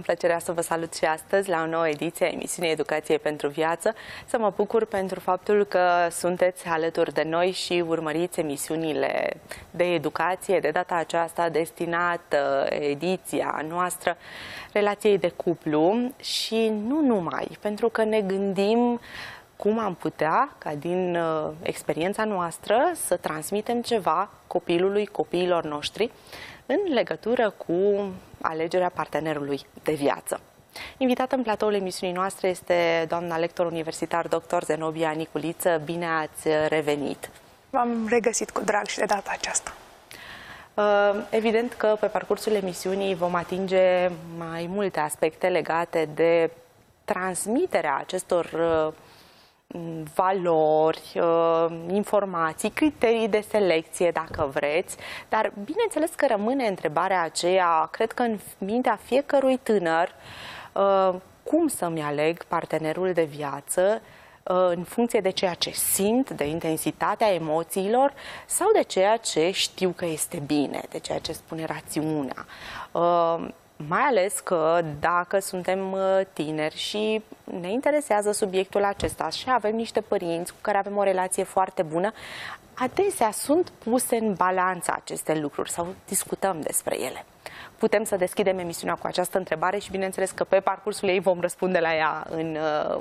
Am plăcerea să vă salut și astăzi la o nouă ediție a emisiunii Educație pentru Viață. Să mă bucur pentru faptul că sunteți alături de noi și urmăriți emisiunile de educație, de data aceasta destinată ediția noastră relației de cuplu și nu numai, pentru că ne gândim cum am putea, ca din uh, experiența noastră, să transmitem ceva copilului, copiilor noștri, în legătură cu alegerea partenerului de viață. Invitată în platoul emisiunii noastre este doamna lector universitar dr. Zenobia Niculiță. Bine ați revenit! V-am regăsit cu drag și de data aceasta. Uh, evident că pe parcursul emisiunii vom atinge mai multe aspecte legate de transmiterea acestor uh, valori, uh, informații, criterii de selecție, dacă vreți, dar bineînțeles că rămâne întrebarea aceea, cred că în mintea fiecărui tânăr, uh, cum să-mi aleg partenerul de viață, uh, în funcție de ceea ce simt, de intensitatea emoțiilor sau de ceea ce știu că este bine, de ceea ce spune rațiunea. Mai ales că dacă suntem uh, tineri și ne interesează subiectul acesta și avem niște părinți cu care avem o relație foarte bună, adesea sunt puse în balanță aceste lucruri sau discutăm despre ele. Putem să deschidem emisiunea cu această întrebare și bineînțeles că pe parcursul ei vom răspunde la ea în, uh,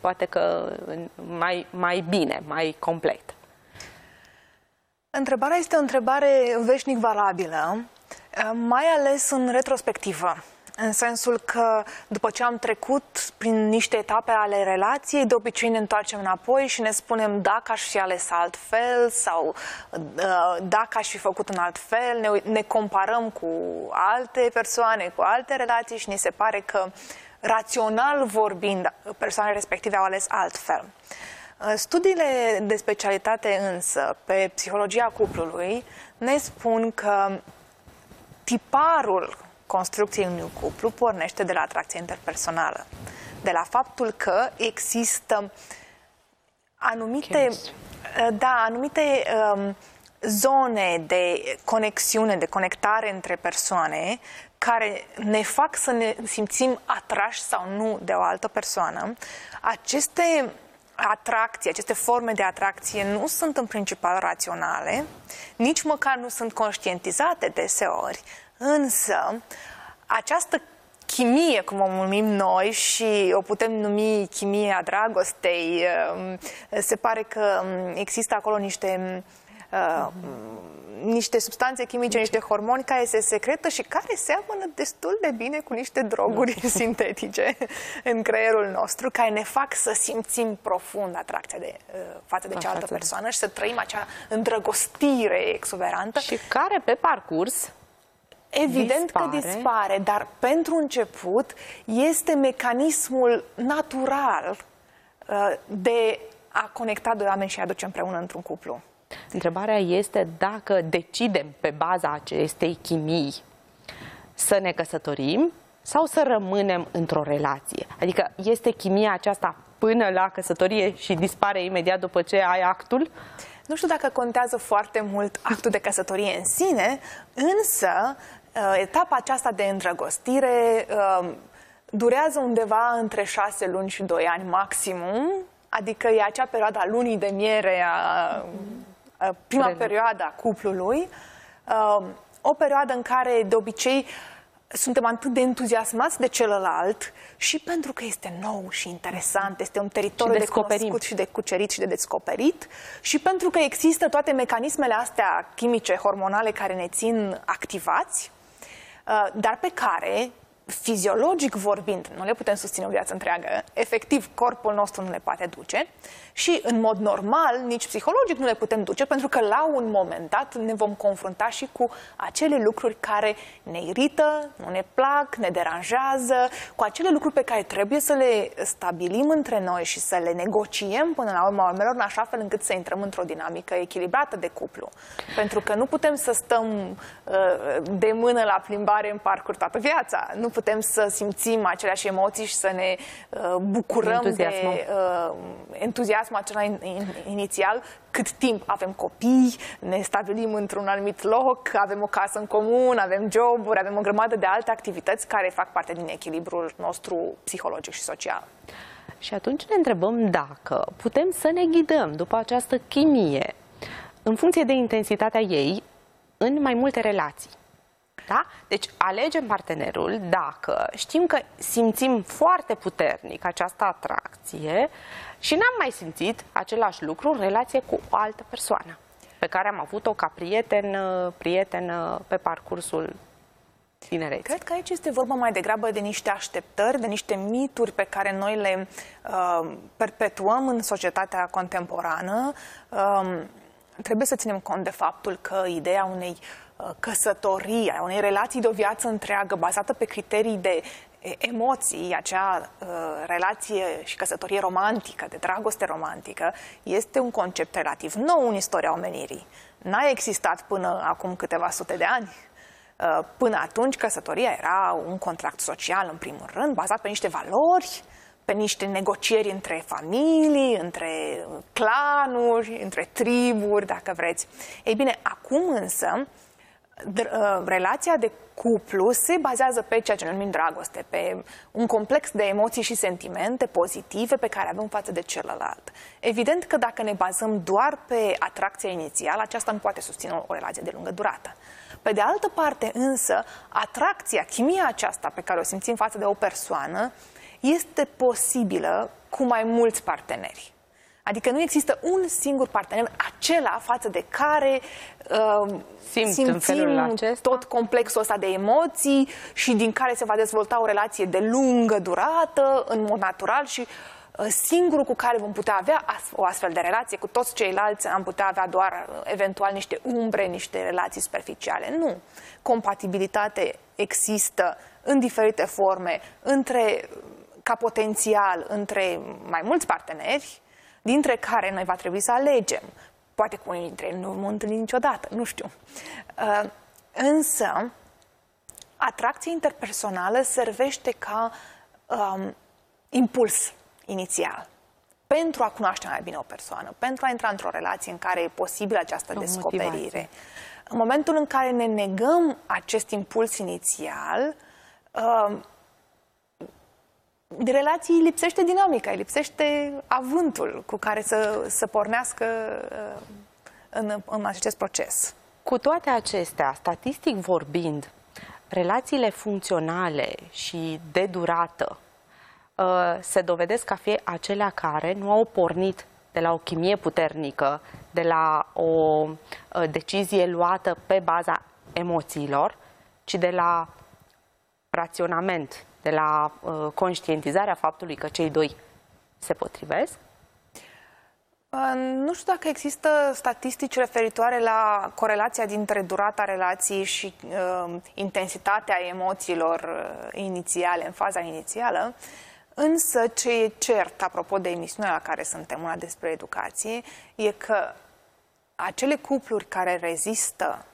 poate că în mai, mai bine, mai complet. Întrebarea este o întrebare veșnic valabilă Eh, mai ales în retrospectivă. În sensul că după ce am trecut prin niște etape ale relației, de obicei ne întoarcem înapoi și ne spunem dacă aș fi ales altfel sau uh, dacă aș fi făcut un alt fel, ne, ne comparăm cu alte persoane, cu alte relații și ne se pare că rațional vorbind, persoanele respective au ales altfel. Eh, studiile de specialitate însă pe psihologia cuplului ne spun că tiparul construcției unui cuplu pornește de la atracție interpersonală, de la faptul că există anumite, da, anumite um, zone de conexiune, de conectare între persoane care ne fac să ne simțim atrași sau nu de o altă persoană. Aceste atracții, aceste forme de atracție nu sunt în principal raționale, nici măcar nu sunt conștientizate deseori, însă această chimie, cum o numim noi, și o putem numi chimia dragostei, um, se pare că um, există acolo niște uh, niște substanțe chimice, niște hormoni care se secretă și care seamănă destul de bine cu niște droguri sintetice în creierul nostru, care ne fac să simțim profund atracția de, uh, față de cealaltă persoană și să trăim acea îndrăgostire exuberantă. Și care pe parcurs Evident dispare. că dispare, dar pentru început este mecanismul natural uh, de a conecta doi oameni și a aduce împreună într-un cuplu. Întrebarea este dacă decidem pe baza acestei chimii să ne căsătorim sau să rămânem într-o relație. Adică este chimia aceasta până la căsătorie și dispare imediat după ce ai actul? Nu știu dacă contează foarte mult actul de căsătorie în sine, însă uh, etapa aceasta de îndrăgostire uh, durează undeva între șase luni și doi ani maximum, adică e acea perioadă a lunii de miere a Uh, prima Crede. perioadă a cuplului, uh, o perioadă în care de obicei suntem atât de entuziasmați de celălalt și pentru că este nou și interesant, este un teritoriu de cunoscut și de cucerit și de descoperit și pentru că există toate mecanismele astea chimice, hormonale care ne țin activați, uh, dar pe care fiziologic vorbind, nu le putem susține o viață întreagă, efectiv corpul nostru nu le poate duce și în mod normal, nici psihologic nu le putem duce pentru că la un moment dat ne vom confrunta și cu acele lucruri care ne irită, nu ne plac, ne deranjează, cu acele lucruri pe care trebuie să le stabilim între noi și să le negociem până la urma urmelor în așa fel încât să intrăm într-o dinamică echilibrată de cuplu. Pentru că nu putem să stăm uh, de mână la plimbare în parcuri toată viața. Nu putem putem să simțim aceleași emoții și să ne uh, bucurăm Entuziasmul. de uh, entuziasmul acela in, in, inițial, cât timp avem copii, ne stabilim într-un anumit loc, avem o casă în comun, avem joburi, avem o grămadă de alte activități care fac parte din echilibrul nostru psihologic și social. Și atunci ne întrebăm dacă putem să ne ghidăm după această chimie în funcție de intensitatea ei în mai multe relații. Da? Deci alegem partenerul dacă știm că simțim foarte puternic această atracție și n-am mai simțit același lucru în relație cu o altă persoană pe care am avut-o ca prieten, prietenă pe parcursul tinereții. Cred că aici este vorba mai degrabă de niște așteptări, de niște mituri pe care noi le uh, perpetuăm în societatea contemporană. Uh, trebuie să ținem cont de faptul că ideea unei uh, căsătorii, a unei relații de o viață întreagă bazată pe criterii de emoții, acea uh, relație și căsătorie romantică, de dragoste romantică, este un concept relativ nou în istoria omenirii. N-a existat până acum câteva sute de ani. Uh, până atunci, căsătoria era un contract social, în primul rând, bazat pe niște valori, pe niște negocieri între familii, între clanuri, între triburi, dacă vreți. Ei bine, acum însă, uh, relația de cuplu se bazează pe ceea ce noi numim dragoste, pe un complex de emoții și sentimente pozitive pe care avem față de celălalt. Evident că dacă ne bazăm doar pe atracția inițială, aceasta nu poate susține o relație de lungă durată. Pe de altă parte însă, atracția, chimia aceasta pe care o simțim față de o persoană, este posibilă cu mai mulți parteneri. Adică nu există un singur partener, acela față de care uh, Simt simțim tot complexul ăsta de emoții și din care se va dezvolta o relație de lungă durată, în mod natural și uh, singurul cu care vom putea avea o astfel de relație, cu toți ceilalți am putea avea doar uh, eventual niște umbre, niște relații superficiale. Nu. Compatibilitate există în diferite forme între ca potențial între mai mulți parteneri, dintre care noi va trebui să alegem. Poate cu unii dintre ei nu vom întâlni niciodată, nu știu. Uh, însă, atracția interpersonală servește ca um, impuls inițial pentru a cunoaște mai bine o persoană, pentru a intra într-o relație în care e posibilă această o descoperire. Motivație. În momentul în care ne negăm acest impuls inițial, uh, de relații lipsește dinamica, lipsește avântul cu care să, să pornească uh, în, în acest proces. Cu toate acestea, statistic vorbind, relațiile funcționale și de durată uh, se dovedesc a fi acelea care nu au pornit de la o chimie puternică, de la o uh, decizie luată pe baza emoțiilor, ci de la raționament, de la uh, conștientizarea faptului că cei doi se potrivesc? Uh, nu știu dacă există statistici referitoare la corelația dintre durata relației și uh, intensitatea emoțiilor uh, inițiale, în faza inițială, însă ce e cert, apropo de emisiunea la care suntem, una despre educație, e că acele cupluri care rezistă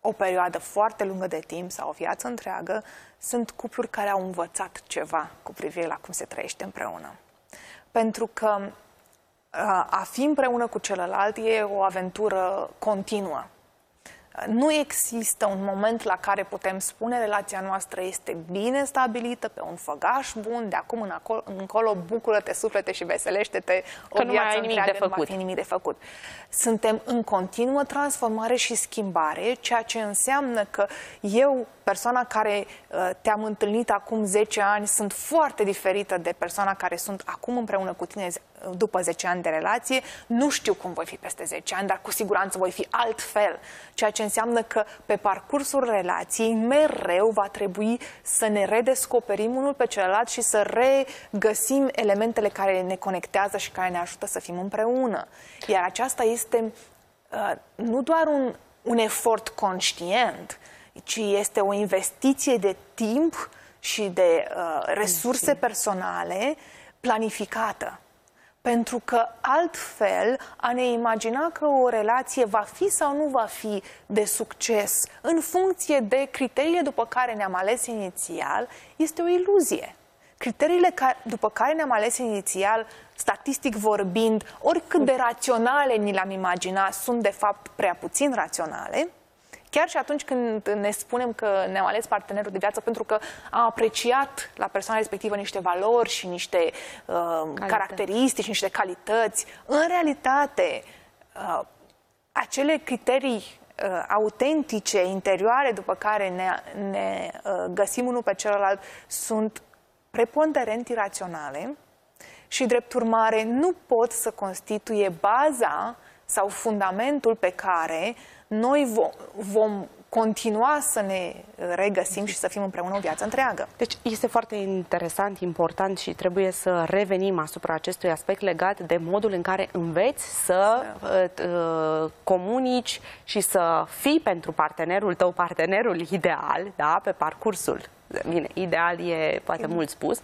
o perioadă foarte lungă de timp sau o viață întreagă, sunt cupluri care au învățat ceva cu privire la cum se trăiește împreună. Pentru că a fi împreună cu celălalt e o aventură continuă. Nu există un moment la care putem spune relația noastră este bine stabilită, pe un făgaș bun, de acum în acolo, încolo bucură-te, suflete și veselește-te, o nu mai ai nimic de făcut. Nu fi nimic de făcut. Suntem în continuă transformare și schimbare, ceea ce înseamnă că eu, persoana care uh, te-am întâlnit acum 10 ani, sunt foarte diferită de persoana care sunt acum împreună cu tine după 10 ani de relație, nu știu cum voi fi peste 10 ani, dar cu siguranță voi fi altfel. Ceea ce înseamnă că pe parcursul relației mereu va trebui să ne redescoperim unul pe celălalt și să regăsim elementele care ne conectează și care ne ajută să fim împreună. Iar aceasta este uh, nu doar un, un efort conștient, ci este o investiție de timp și de uh, resurse personale planificată. Pentru că altfel a ne imagina că o relație va fi sau nu va fi de succes în funcție de criteriile după care ne-am ales inițial este o iluzie. Criteriile ca, după care ne-am ales inițial, statistic vorbind, oricât de raționale ni le-am imaginat, sunt de fapt prea puțin raționale Chiar și atunci când ne spunem că ne-am ales partenerul de viață pentru că am apreciat la persoana respectivă niște valori și niște uh, caracteristici, niște calități, în realitate, uh, acele criterii uh, autentice, interioare, după care ne, ne uh, găsim unul pe celălalt, sunt preponderent iraționale și, drept urmare, nu pot să constituie baza sau fundamentul pe care noi vom, vom continua să ne regăsim și să fim împreună o viață întreagă. Deci este foarte interesant, important și trebuie să revenim asupra acestui aspect legat de modul în care înveți să uh, comunici și să fii pentru partenerul tău, partenerul ideal, da, pe parcursul. Bine, ideal e poate mult spus,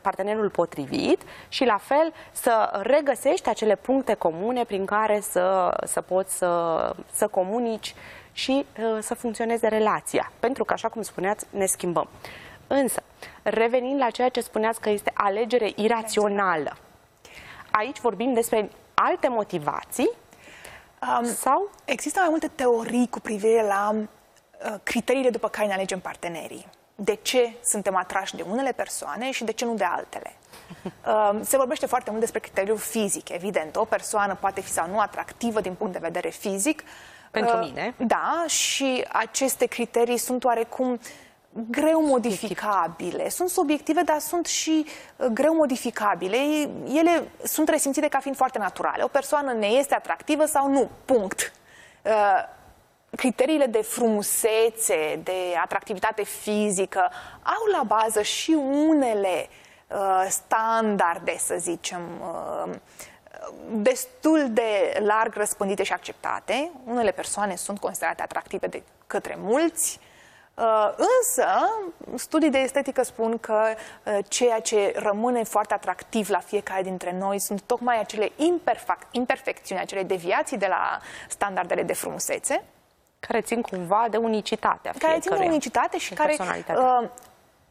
partenerul potrivit și la fel să regăsești acele puncte comune prin care să, să poți să, să comunici și uh, să funcționeze relația. Pentru că, așa cum spuneați, ne schimbăm. Însă, revenind la ceea ce spuneați că este alegere irațională, aici vorbim despre alte motivații um, sau? Există mai multe teorii cu privire la uh, criteriile după care ne alegem partenerii de ce suntem atrași de unele persoane și de ce nu de altele. Um, se vorbește foarte mult despre criteriul fizic, evident. O persoană poate fi sau nu atractivă din punct de vedere fizic. Pentru uh, mine. Da, și aceste criterii sunt oarecum greu modificabile. Sunt subiective, dar sunt și uh, greu modificabile. Ele sunt resimțite ca fiind foarte naturale. O persoană ne este atractivă sau nu. Punct. Uh, criteriile de frumusețe, de atractivitate fizică, au la bază și unele uh, standarde, să zicem, uh, destul de larg răspândite și acceptate. Unele persoane sunt considerate atractive de către mulți, Uh, însă, studii de estetică spun că uh, ceea ce rămâne foarte atractiv la fiecare dintre noi sunt tocmai acele imperfecțiuni, acele deviații de la standardele de frumusețe. Care țin cumva de unicitatea Care țin de unicitate și care uh,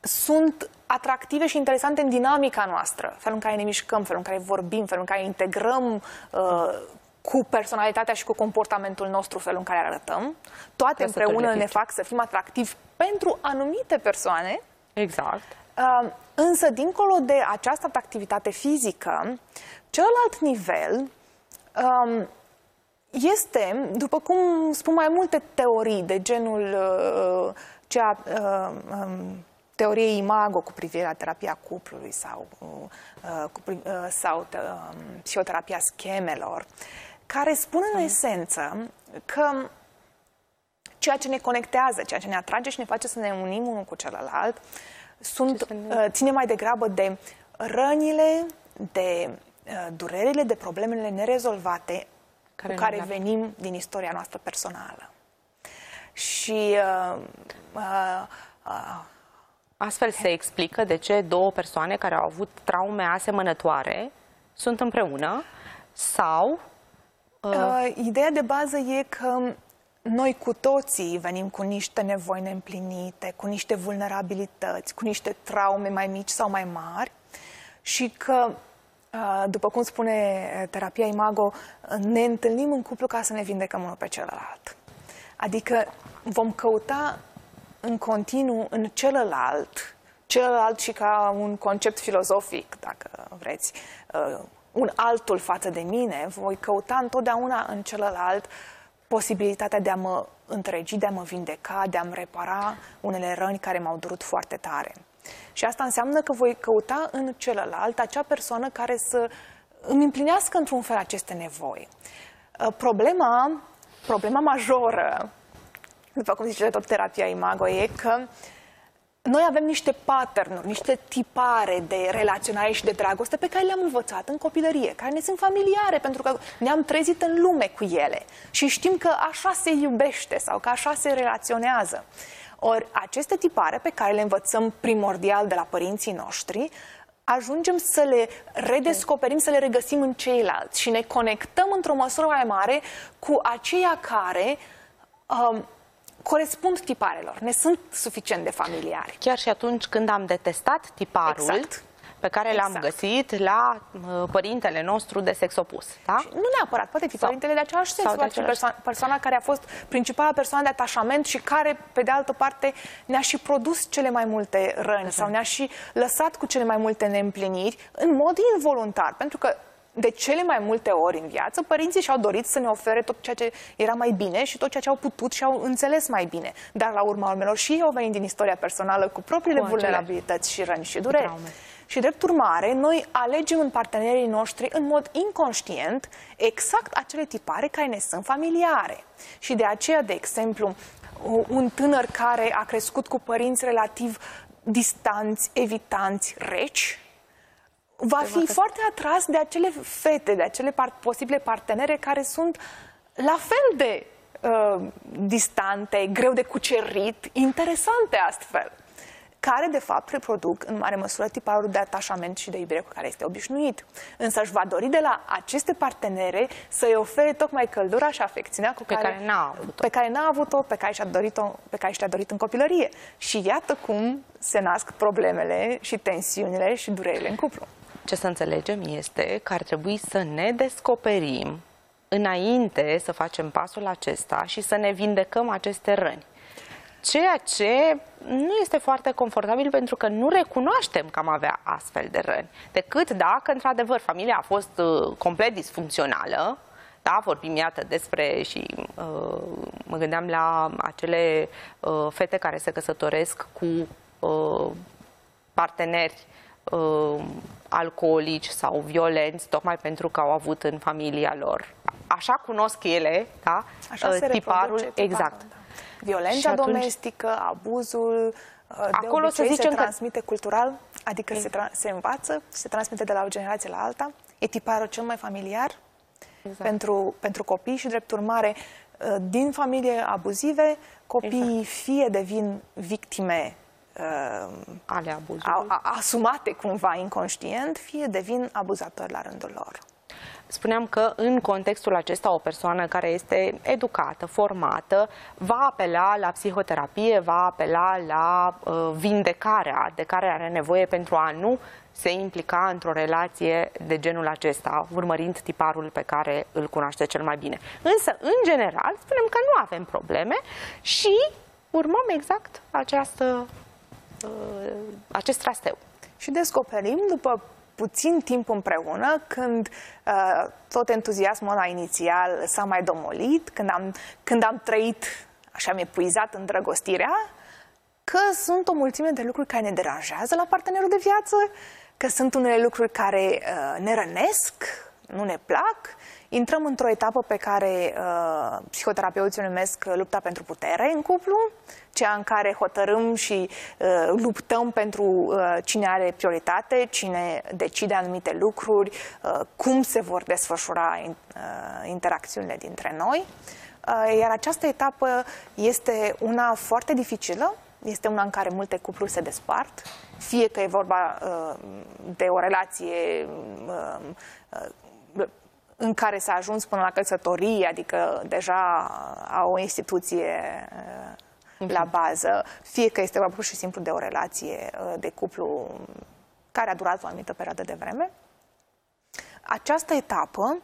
sunt atractive și interesante în dinamica noastră. Felul în care ne mișcăm, felul în care vorbim, felul în care integrăm uh, cu personalitatea și cu comportamentul nostru, felul în care arătăm. Toate împreună ne fac să fim atractivi pentru anumite persoane. Exact. Uh, însă, dincolo de această atractivitate fizică, celălalt nivel um, este, după cum spun mai multe teorii de genul uh, cea uh, um, teoriei imago cu privire la terapia cuplului sau, uh, cu, uh, sau uh, psihoterapia schemelor, care spun în esență că ceea ce ne conectează, ceea ce ne atrage și ne face să ne unim unul cu celălalt, sunt, uh, ține mai degrabă de rănile, de uh, durerile, de problemele nerezolvate care cu care venim din istoria noastră personală. Și uh, uh, uh, Astfel se explică de ce două persoane care au avut traume asemănătoare sunt împreună sau... Uh... Uh, ideea de bază e că noi cu toții venim cu niște nevoi neîmplinite, cu niște vulnerabilități, cu niște traume mai mici sau mai mari și că Uh, după cum spune uh, terapia Imago, ne întâlnim în cuplu ca să ne vindecăm unul pe celălalt. Adică vom căuta în continuu în celălalt, celălalt și ca un concept filozofic, dacă vreți, uh, un altul față de mine, voi căuta întotdeauna în celălalt posibilitatea de a mă întregi, de a mă vindeca, de a-mi repara unele răni care m-au durut foarte tare. Și asta înseamnă că voi căuta în celălalt acea persoană care să îmi împlinească într-un fel aceste nevoi. Uh, problema, problema majoră, după cum zice tot terapia Imago, e că noi avem niște pattern niște tipare de relaționare și de dragoste pe care le-am învățat în copilărie, care ne sunt familiare pentru că ne-am trezit în lume cu ele și știm că așa se iubește sau că așa se relaționează. Ori aceste tipare pe care le învățăm primordial de la părinții noștri, ajungem să le redescoperim, să le regăsim în ceilalți și ne conectăm într-o măsură mai mare cu aceia care um, corespund tiparelor, ne sunt suficient de familiari. Chiar și atunci când am detestat tiparul, exact pe care exact. l-am găsit la uh, părintele nostru de sex opus. Da? Și nu neapărat, poate fi sau, părintele de același sex, sau de persoana, persoana care a fost principala persoană de atașament și care, pe de altă parte, ne-a și produs cele mai multe răni exact. sau ne-a și lăsat cu cele mai multe neîmpliniri în mod involuntar, pentru că de cele mai multe ori în viață, părinții și-au dorit să ne ofere tot ceea ce era mai bine și tot ceea ce au putut și au înțeles mai bine. Dar la urma urmelor și ei au venit din istoria personală cu propriile cu vulnerabilități și răni și dureri. Traume. Și drept urmare, noi alegem în partenerii noștri în mod inconștient exact acele tipare care ne sunt familiare. Și de aceea, de exemplu, un tânăr care a crescut cu părinți relativ distanți, evitanți, reci, va fi foarte atras de acele fete, de acele par posibile partenere care sunt la fel de uh, distante, greu de cucerit, interesante astfel care de fapt reproduc în mare măsură tiparul de atașament și de iubire cu care este obișnuit. Însă își va dori de la aceste partenere să-i ofere tocmai căldura și afecțiunea cu pe care, care n-a avut-o, pe care n-a avut-o, pe care și-a dorit-o, pe care și-a dorit în copilărie. Și iată cum se nasc problemele și tensiunile și durerile în cuplu. Ce să înțelegem este că ar trebui să ne descoperim înainte să facem pasul acesta și să ne vindecăm aceste răni. Ceea ce nu este foarte confortabil pentru că nu recunoaștem că am avea astfel de răni, decât dacă, într-adevăr, familia a fost uh, complet disfuncțională, da, vorbim iată despre și uh, mă gândeam la acele uh, fete care se căsătoresc cu uh, parteneri uh, alcoolici sau violenți, tocmai pentru că au avut în familia lor. Așa cunosc ele, da, Așa uh, tiparul, exact. Da. Violența atunci... domestică, abuzul, uh, de Acolo obicei să zicem se transmite că... cultural, adică se, se învață, se transmite de la o generație la alta. E tiparul cel mai familiar exact. pentru, pentru copii și, drept urmare, uh, din familie abuzive, copiii exact. fie devin victime uh, ale abuzului. A, a, asumate cumva inconștient, fie devin abuzatori la rândul lor. Spuneam că în contextul acesta o persoană care este educată, formată, va apela la psihoterapie, va apela la uh, vindecarea de care are nevoie pentru a nu se implica într-o relație de genul acesta, urmărind tiparul pe care îl cunoaște cel mai bine. Însă, în general, spunem că nu avem probleme și urmăm exact această, uh, acest trasteu. Și descoperim, după puțin timp împreună, când uh, tot entuziasmul ăla inițial s-a mai domolit, când am, când am trăit, așa mi-e puizat îndrăgostirea, că sunt o mulțime de lucruri care ne deranjează la partenerul de viață, că sunt unele lucruri care uh, ne rănesc, nu ne plac, intrăm într-o etapă pe care uh, psihoterapeuții o numesc lupta pentru putere în cuplu, cea în care hotărâm și uh, luptăm pentru uh, cine are prioritate, cine decide anumite lucruri, uh, cum se vor desfășura in, uh, interacțiunile dintre noi. Uh, iar această etapă este una foarte dificilă, este una în care multe cupluri se despart, fie că e vorba uh, de o relație uh, uh, în care s-a ajuns până la căsătorie, adică deja au o instituție uh, la bază, fie că este vorba pur și simplu de o relație uh, de cuplu care a durat o anumită perioadă de vreme. Această etapă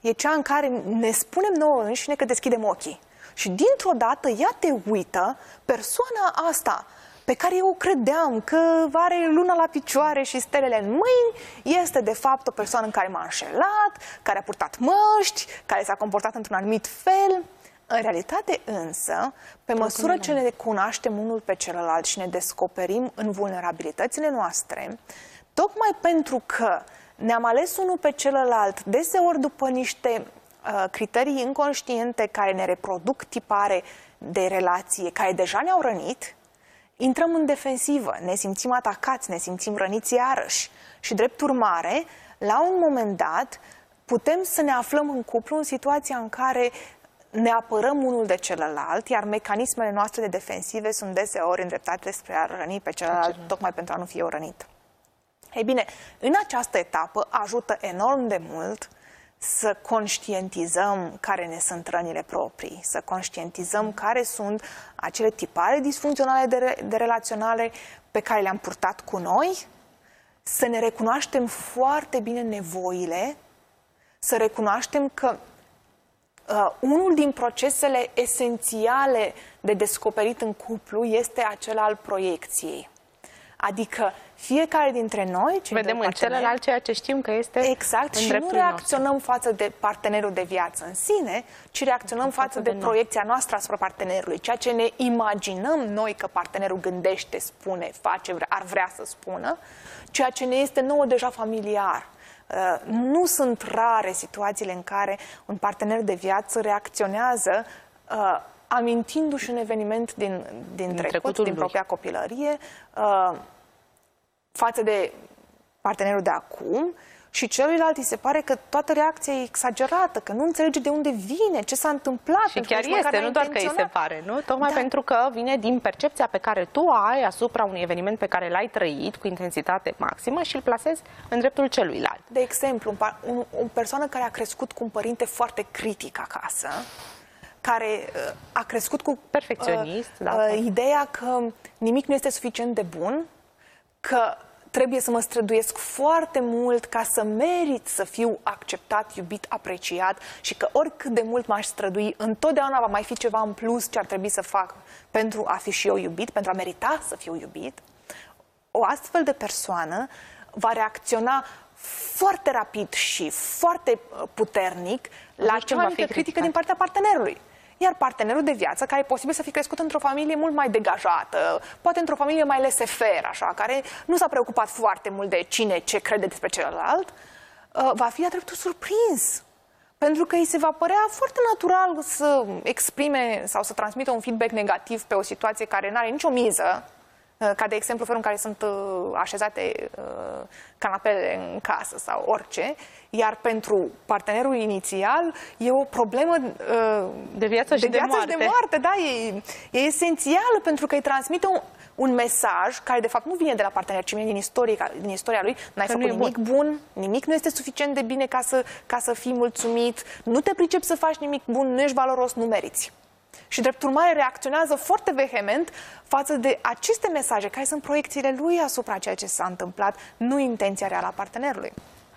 e cea în care ne spunem nouă înșine că deschidem ochii. Și dintr-o dată, ea te uită, persoana asta pe care eu credeam că are luna la picioare și stelele în mâini, este de fapt o persoană în care m-a înșelat, care a purtat măști, care s-a comportat într-un anumit fel. În realitate însă, pe măsură ce ne cunoaștem unul pe celălalt și ne descoperim în vulnerabilitățile noastre, tocmai pentru că ne-am ales unul pe celălalt, deseori după niște uh, criterii inconștiente care ne reproduc tipare de relație, care deja ne-au rănit, intrăm în defensivă, ne simțim atacați, ne simțim răniți iarăși. Și drept urmare, la un moment dat, putem să ne aflăm în cuplu în situația în care ne apărăm unul de celălalt, iar mecanismele noastre de defensive sunt deseori îndreptate spre a răni pe celălalt, tocmai pentru a nu fi eu rănit. Ei bine, în această etapă ajută enorm de mult să conștientizăm care ne sunt rănile proprii, să conștientizăm care sunt acele tipare disfuncționale de, re- de relaționale pe care le-am purtat cu noi, să ne recunoaștem foarte bine nevoile, să recunoaștem că uh, unul din procesele esențiale de descoperit în cuplu este acela al proiecției. Adică fiecare dintre noi, cei Vedem doi în celălalt ceea ce știm că este Exact, în și nu dreptul nostru. reacționăm față de partenerul de viață în sine, ci reacționăm față, față de, de noi. proiecția noastră asupra partenerului, ceea ce ne imaginăm noi că partenerul gândește, spune, face, vre- ar vrea să spună, ceea ce ne este nouă deja familiar. Uh, Nu sunt rare situațiile în care un partener de viață reacționează uh, amintindu-și un eveniment din, din trecut, trecutul din lui. propria copilărie, uh, față de partenerul de acum și celuilalt îi se pare că toată reacția e exagerată, că nu înțelege de unde vine, ce s-a întâmplat. Și pentru că chiar nici măcar este, n-a nu doar că îi se intenționat. pare, nu? Tocmai Da. pentru că vine din percepția pe care tu o ai asupra unui eveniment pe care l-ai trăit cu intensitate maximă și îl plasezi în dreptul celuilalt. De exemplu, un, pa- un, o persoană care a crescut cu un părinte foarte critic acasă, care uh, a crescut cu Perfecționist, uh, da. uh, ideea că nimic nu este suficient de bun, că trebuie să mă străduiesc foarte mult ca să merit să fiu acceptat, iubit, apreciat și că oricât de mult m-aș strădui, întotdeauna va mai fi ceva în plus ce ar trebui să fac pentru a fi și eu iubit, pentru a merita să fiu iubit o astfel de persoană va reacționa foarte rapid și foarte uh, puternic la Atunci cea când mai va mică fi critică criticat. din partea partenerului. Iar partenerul de viață, care e posibil să fi crescut într-o familie mult mai degajată, poate într-o familie mai laissez-faire, așa, care nu s-a preocupat foarte mult de cine ce crede despre celălalt, uh, va fi a dreptul surprins. Pentru că îi se va părea foarte natural să exprime sau să transmită un feedback negativ pe o situație care nu are nicio miză, uh, ca de exemplu felul în care sunt uh, așezate uh, canapele în casă sau orice, iar pentru partenerul inițial e o problemă uh, De viață și de, de viață și de moarte. moarte, da, e, e esențială pentru că îi transmite un, un mesaj care de fapt nu vine de la partener, ci vine din, istorie, din istoria lui. N-ai Că făcut nu e nimic bun. nimic nu este suficient de bine ca să, ca să fii mulțumit, nu te pricepi să faci nimic bun, nu ești valoros, nu meriți. Și drept urmare reacționează foarte vehement față de aceste mesaje, care sunt proiecțiile lui asupra ceea ce s-a întâmplat, nu intenția reală a partenerului.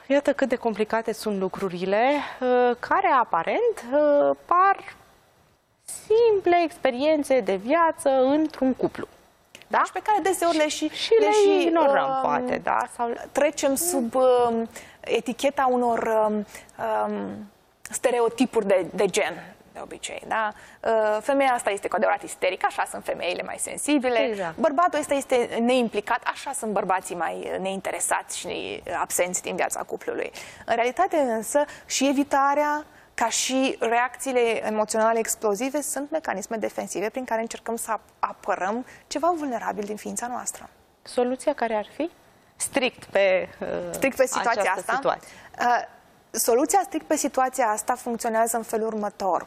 Iată cât de complicate sunt lucrurile, uh, care aparent uh, par simple experiențe de viață într-un cuplu. Da? Și pe care deseori le și, Și le ignorăm, um, poate, da? Sau trecem sub um, eticheta unor um, um, stereotipuri de, de gen, de obicei. Da? Uh, femeia asta este cu adevărat isterică, așa sunt femeile mai sensibile. Exact. Bărbatul ăsta este neimplicat, așa sunt bărbații mai neinteresați și absenți din viața cuplului. În realitate însă și evitarea ca și reacțiile emoționale explozive sunt mecanisme defensive prin care încercăm să ap- apărăm ceva vulnerabil din ființa noastră. soluția care ar fi? Strict pe, uh, strict pe situația această asta. Situație. Uh, Soluția strict pe situația asta funcționează în felul următor.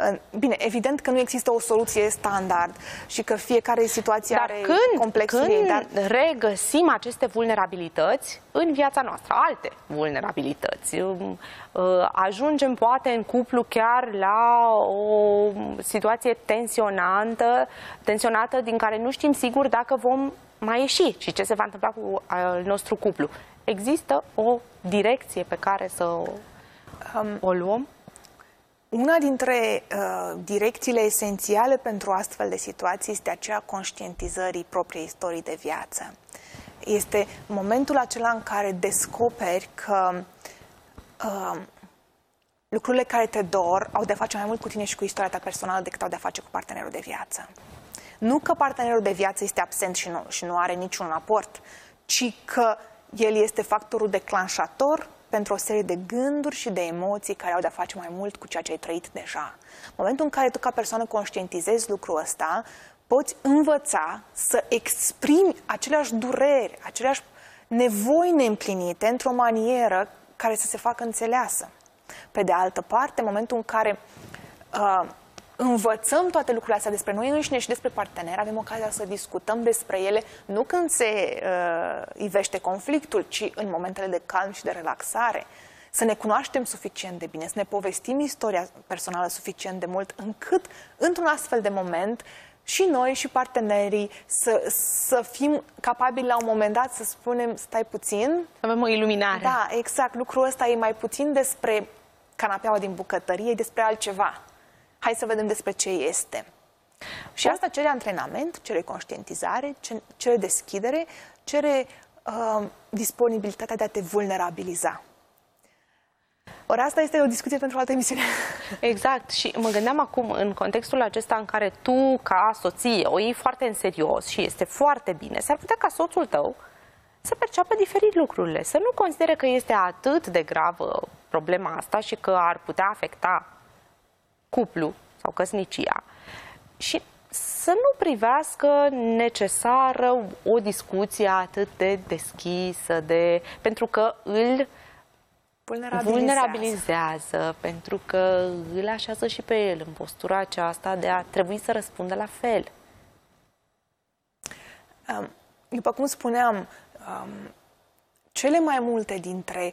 Uh, Bine, evident că nu există o soluție standard și că fiecare situație Dar are când, complexul când ei, dar regăsim aceste vulnerabilități în viața noastră, alte vulnerabilități, um, uh, ajungem poate în cuplu chiar la o situație tensionantă, tensionată din care nu știm sigur dacă vom mai ieși și ce se va întâmpla cu al nostru cuplu. Există o direcție pe care să o, Um, o luăm? Una dintre uh, direcțiile esențiale pentru astfel de situații este aceea conștientizării propriei istorii de viață. Este momentul acela în care descoperi că uh, lucrurile care te dor au de face mai mult cu tine și cu istoria ta personală decât au de face cu partenerul de viață. Nu că partenerul de viață este absent și nu, și nu are niciun aport, ci că el este factorul declanșator pentru o serie de gânduri și de emoții care au de-a face mai mult cu ceea ce ai trăit deja. În momentul în care tu ca persoană conștientizezi lucrul ăsta, poți învăța să exprimi aceleași dureri, aceleași nevoi neîmplinite într-o manieră care să se facă înțeleasă. Pe de altă parte, în momentul în care uh, învățăm toate lucrurile astea despre noi înșine și despre partener, avem ocazia să discutăm despre ele, nu când se uh, ivește conflictul, ci în momentele de calm și de relaxare. Să ne cunoaștem suficient de bine, să ne povestim istoria personală suficient de mult, încât, într-un astfel de moment, și noi și partenerii să, să fim capabili la un moment dat să spunem stai puțin. Să avem o iluminare. Da, exact. Lucrul ăsta e mai puțin despre canapeaua din bucătărie, e despre altceva. Hai să vedem despre ce este. Și asta cere antrenament, cere conștientizare, cere deschidere, cere uh, disponibilitatea de a te vulnerabiliza. Ori asta este o discuție pentru o altă emisiune. Exact. Și mă gândeam acum, în contextul acesta în care tu, ca soție, o iei foarte în serios și este foarte bine, s-ar putea ca soțul tău să perceapă diferit lucrurile, să nu considere că este atât de gravă problema asta și că ar putea afecta cuplu sau căsnicia și să nu privească necesară o discuție atât de deschisă, de, pentru că îl vulnerabilizează. vulnerabilizează, pentru că îl așează și pe el în postura aceasta de a trebui să răspundă la fel. După cum spuneam, cele mai multe dintre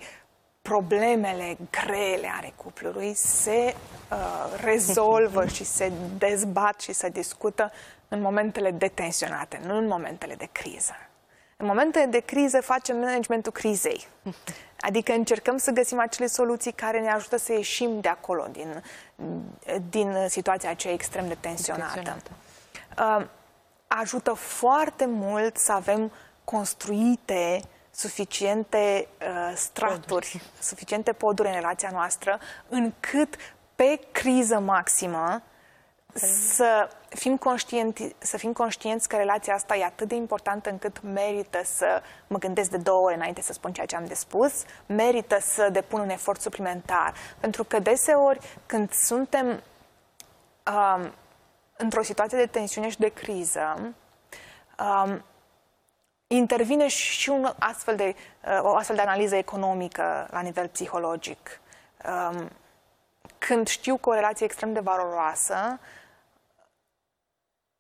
problemele grele ale cuplului se uh, rezolvă și se dezbat și se discută în momentele detenționate, nu în momentele de criză. În momentele de criză facem managementul crizei. Adică încercăm să găsim acele soluții care ne ajută să ieșim de acolo, din, din situația aceea extrem de tensionată. tensionată. Uh, ajută foarte mult să avem construite suficiente uh, straturi, poduri. suficiente poduri în relația noastră, încât pe criză maximă să fim, conștienti, să fim conștienți că relația asta e atât de importantă încât merită să mă gândesc de două ori înainte să spun ceea ce am de spus, merită să depun un efort suplimentar. Pentru că deseori când suntem um, într-o situație de tensiune și de criză, um, intervine și un astfel de, uh, o astfel de analiză economică la nivel psihologic. Um, când știu că o relație extrem de valoroasă,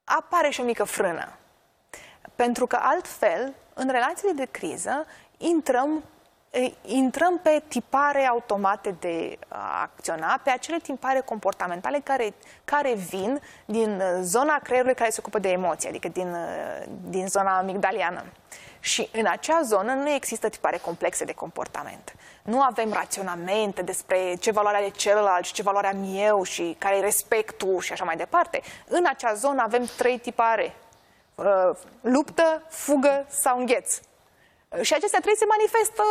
apare și o mică frână. Pentru că altfel, în relațiile de criză, intrăm intrăm pe tipare automate de a acționa, pe acele tipare comportamentale care, care vin din zona creierului care se ocupă de emoții, adică din, din zona amigdaliană. Și în acea zonă nu există tipare complexe de comportament. Nu avem raționamente despre ce valoare are celălalt și ce valoare am eu și care e respectul și așa mai departe. În acea zonă avem trei tipare. Uh, luptă, fugă sau îngheț. Și acestea trei se manifestă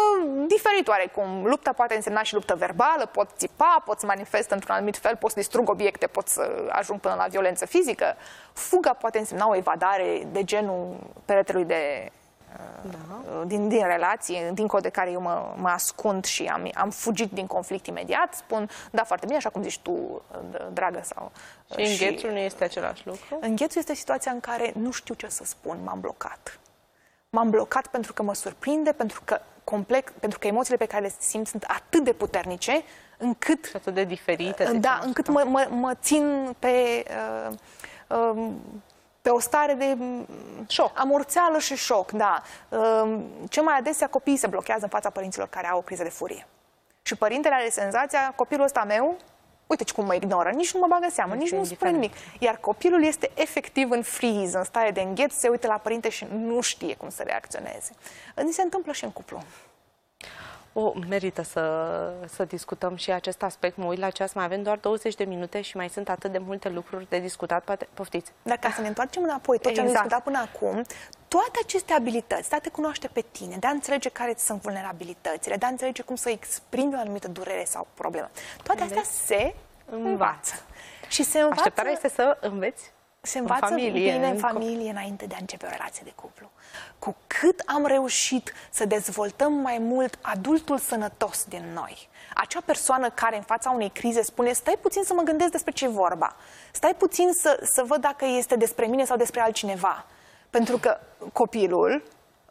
diferit oarecum. Lupta poate însemna și luptă verbală, pot țipa, pot să manifestă într-un anumit fel, pot să distrug obiecte, pot să ajung până la violență fizică. Fuga poate însemna o evadare de genul peretelui de da. din, din relație, dincolo de care eu mă, mă ascund și am, am fugit din conflict imediat, spun, da, foarte bine, așa cum zici tu, dragă. sau. Și înghețul nu este același lucru? Înghețul este situația în care nu știu ce să spun, m-am blocat. M-am blocat pentru că mă surprinde, pentru că complex, pentru că emoțiile pe care le simt sunt atât de puternice, încât... Și atât de diferite. De da, încât mă, mă, mă țin pe... Uh, uh, pe o stare de șoc, amorțeală și șoc, da. Ehm, ce mai adesea copiii se blochează în fața părinților care au o criză de furie. Și părintele are senzația, copilul ăsta meu, uite ce cum mă ignoră, nici nu mă bagă seamă, nici nu spune nimic. Iar copilul este efectiv în freeze, în stare de îngheț, se uită la părinte și nu știe cum să reacționeze. Ni se întâmplă și în cuplu. O, merită să, să discutăm și acest aspect. Mă uit la ceas, mai avem doar 20 de minute și mai sunt atât de multe lucruri de discutat. Poate, poftiți. Dar ca să ne întoarcem înapoi, tot ce exact. am discutat până acum, toate aceste abilități, de a te cunoaște pe tine, de a înțelege care sunt vulnerabilitățile, de a înțelege cum să exprimi o anumită durere sau problemă, toate astea se învață. Și se învață... Așteptarea este să înveți se învață în familie, bine în familie înainte de a începe o relație de cuplu. Cu cât am reușit să dezvoltăm mai mult adultul sănătos din noi, acea persoană care în fața unei crize spune stai puțin să mă gândesc despre ce e vorba, stai puțin să, să văd dacă este despre mine sau despre altcineva. Pentru că copilul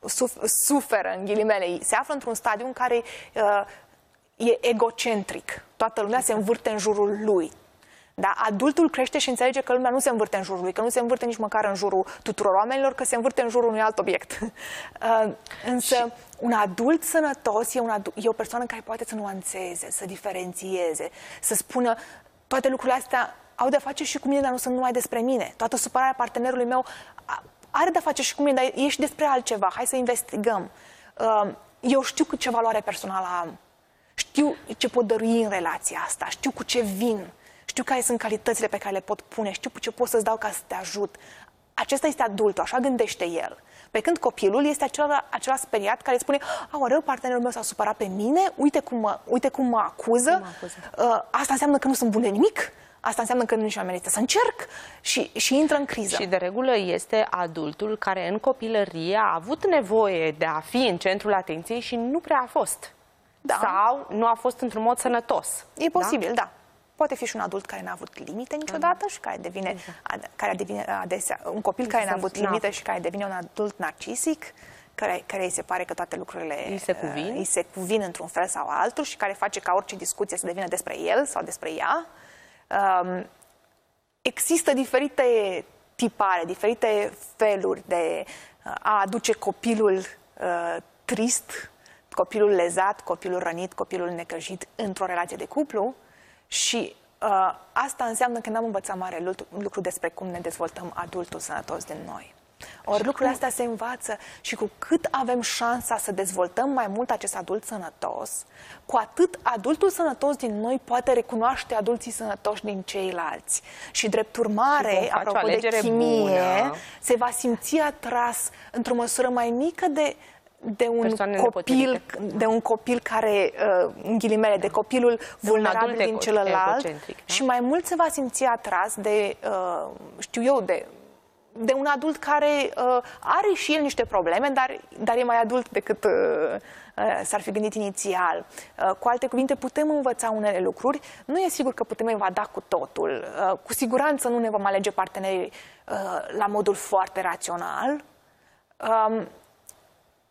suf, suferă, în ghilimele, se află într-un stadiu în care uh, e egocentric. Toată lumea se învârte în jurul lui Da? Adultul crește și înțelege că lumea nu se învârte în jurul lui, că nu se învârte nici măcar în jurul tuturor oamenilor, că se învârte în jurul unui alt obiect. Uh, însă, și... un adult sănătos e, un adu- e o persoană care poate să nuanțeze, să diferențieze, să spună toate lucrurile astea au de-a face și cu mine, dar nu sunt numai despre mine. Toată supărarea partenerului meu are de-a face și cu mine, dar e și despre altceva. Hai să investigăm. Uh, eu știu cu ce valoare personală am. Știu ce pot dărui în relația asta. Știu cu ce vin. Știu care sunt calitățile pe care le pot pune. Știu cu ce pot să-ți dau ca să te ajut. Acesta este adultul, așa gândește el. Pe când copilul este acela, acela speriat care spune rău, partenerul meu s-a supărat pe mine, uite cum mă, uite cum mă acuză, cum mă acuză. Uh, asta înseamnă că nu sunt bun de nimic, asta înseamnă că nu și merită să încerc și, și intră în criză. Și de regulă este adultul care în copilărie a avut nevoie de a fi în centrul atenției și nu prea a fost. Da. Sau nu a fost într-un mod sănătos. E posibil, da. da. Poate fi și un adult care n-a avut limite niciodată și care devine, exact. care devine adesea, un copil care n-a avut limite și care devine un adult narcisic, care, care îi se pare că toate lucrurile îi se cuvin, uh, îi se cuvin într-un fel sau altul și care face ca orice discuție să devină despre el sau despre ea. Um, există diferite tipare, diferite feluri de uh, a aduce copilul uh, trist, copilul lezat, copilul rănit, copilul necăjit într-o relație de cuplu și uh, asta înseamnă că n-am învățat mare lucru despre cum ne dezvoltăm adultul sănătos din noi. Ori lucrurile astea se învață și cu cât avem șansa să dezvoltăm mai mult acest adult sănătos, cu atât adultul sănătos din noi poate recunoaște adulții sănătoși din ceilalți. Și drept urmare, și apropo de chimie, bună. se va simți atras într-o măsură mai mică de de un, copil, de un copil care, uh, în ghilimele, de copilul vulnerabil din celălalt da? și mai mult se va simți atras de, uh, știu eu, de de un adult care uh, are și el niște probleme, dar, dar e mai adult decât uh, uh, s-ar fi gândit inițial. Uh, cu alte cuvinte, putem învăța unele lucruri. Nu e sigur că putem evada cu totul. Uh, cu siguranță nu ne vom alege partenerii uh, la modul foarte rațional. Um,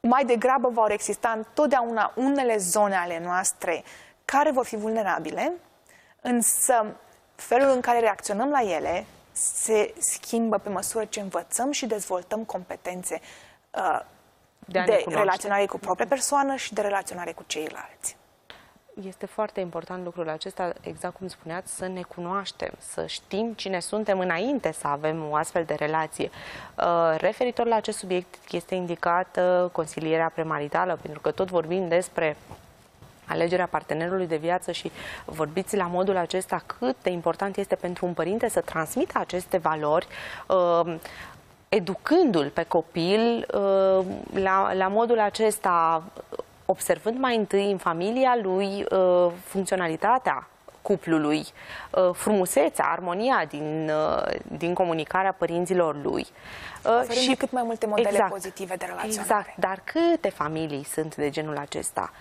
mai degrabă vor exista întotdeauna unele zone ale noastre care vor fi vulnerabile, însă felul în care reacționăm la ele se schimbă pe măsură ce învățăm și dezvoltăm competențe uh, de, de relaționare cu propria persoană și de relaționare cu ceilalți. Este foarte important lucrul acesta, exact cum spuneați, să ne cunoaștem, să știm cine suntem înainte să avem o astfel de relație. Uh, referitor la acest subiect este indicată consilierea premaritală, pentru că tot vorbim despre alegerea partenerului de viață și vorbiți la modul acesta cât de important este pentru un părinte să transmită aceste valori uh, educându-l pe copil uh, la, la modul acesta, observând mai întâi în familia lui uh, funcționalitatea cuplului, frumusețea, armonia din, din comunicarea părinților lui. și cât mai multe modele exact, pozitive de relaționare. Exact, dar câte familii sunt de genul acesta?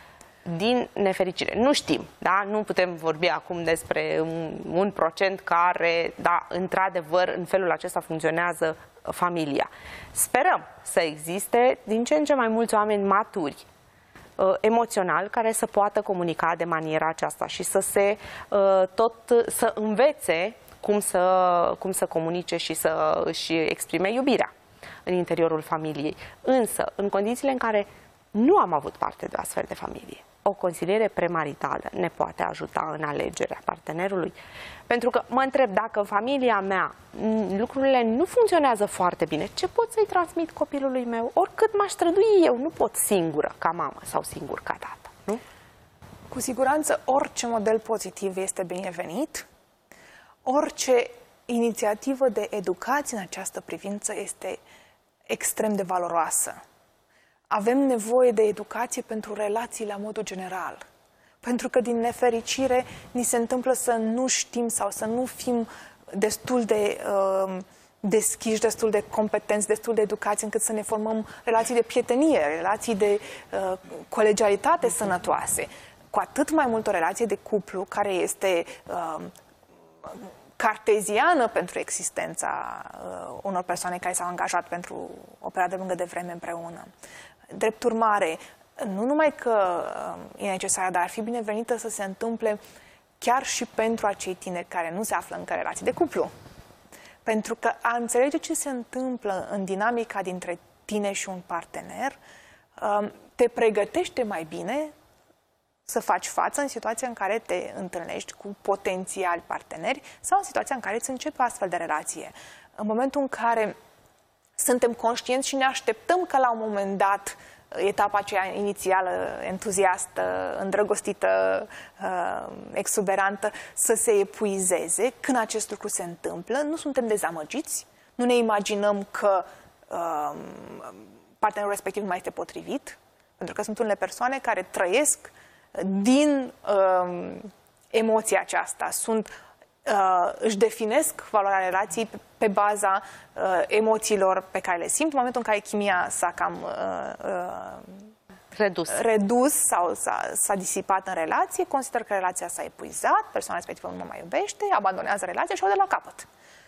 din nefericire. Nu știm, da? Nu putem vorbi acum despre un, un procent care, da, într-adevăr, în felul acesta funcționează familia. Sperăm să existe din ce în ce mai mulți oameni maturi uh, emoțional care să poată comunica de maniera aceasta și să se uh, tot să învețe cum să, cum să comunice și să își exprime iubirea în interiorul familiei. Însă, în condițiile în care nu am avut parte de o astfel de familie, o consiliere premaritală ne poate ajuta în alegerea partenerului? Pentru că mă întreb dacă în familia mea lucrurile nu funcționează foarte bine, ce pot să-i transmit copilului meu? Oricât m-aș strădui eu, nu pot singură ca mamă sau singur ca tată, nu? Cu siguranță orice model pozitiv este binevenit, orice inițiativă de educație în această privință este extrem de valoroasă. Avem nevoie de educație pentru relații la modul general. Pentru că, din nefericire, ni se întâmplă să nu știm sau să nu fim destul de uh, deschiși, destul de competenți, destul de educați încât să ne formăm relații de prietenie, relații de uh, colegialitate sănătoase. Cu atât mai mult o relație de cuplu care este uh, carteziană pentru existența uh, unor persoane care s-au angajat pentru o perioadă lungă de vreme împreună. Drept urmare, nu numai că um, e necesară, dar ar fi binevenită să se întâmple chiar și pentru acei tineri care nu se află încă în relații de cuplu. Pentru că a înțelege ce se întâmplă în dinamica dintre tine și un partener um, te pregătește mai bine să faci față în situația în care te întâlnești cu potențiali parteneri sau în situația în care îți începe astfel de relație. În momentul în care suntem conștienți și ne așteptăm că la un moment dat etapa aceea inițială, entuziastă, îndrăgostită, uh, exuberantă, să se epuizeze. Când acest lucru se întâmplă, nu suntem dezamăgiți, nu ne imaginăm că uh, partenerul respectiv nu mai este potrivit, pentru că sunt unele persoane care trăiesc din uh, emoția aceasta, sunt uh, își definesc valoarea relației pe, pe baza uh, emoțiilor pe care le simt în momentul în care chimia s-a cam uh, uh, redus. redus sau s-a, disipat în relație, consider că relația s-a epuizat, persoana respectivă nu mă mai iubește, abandonează relația și o de la capăt.